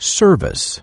service.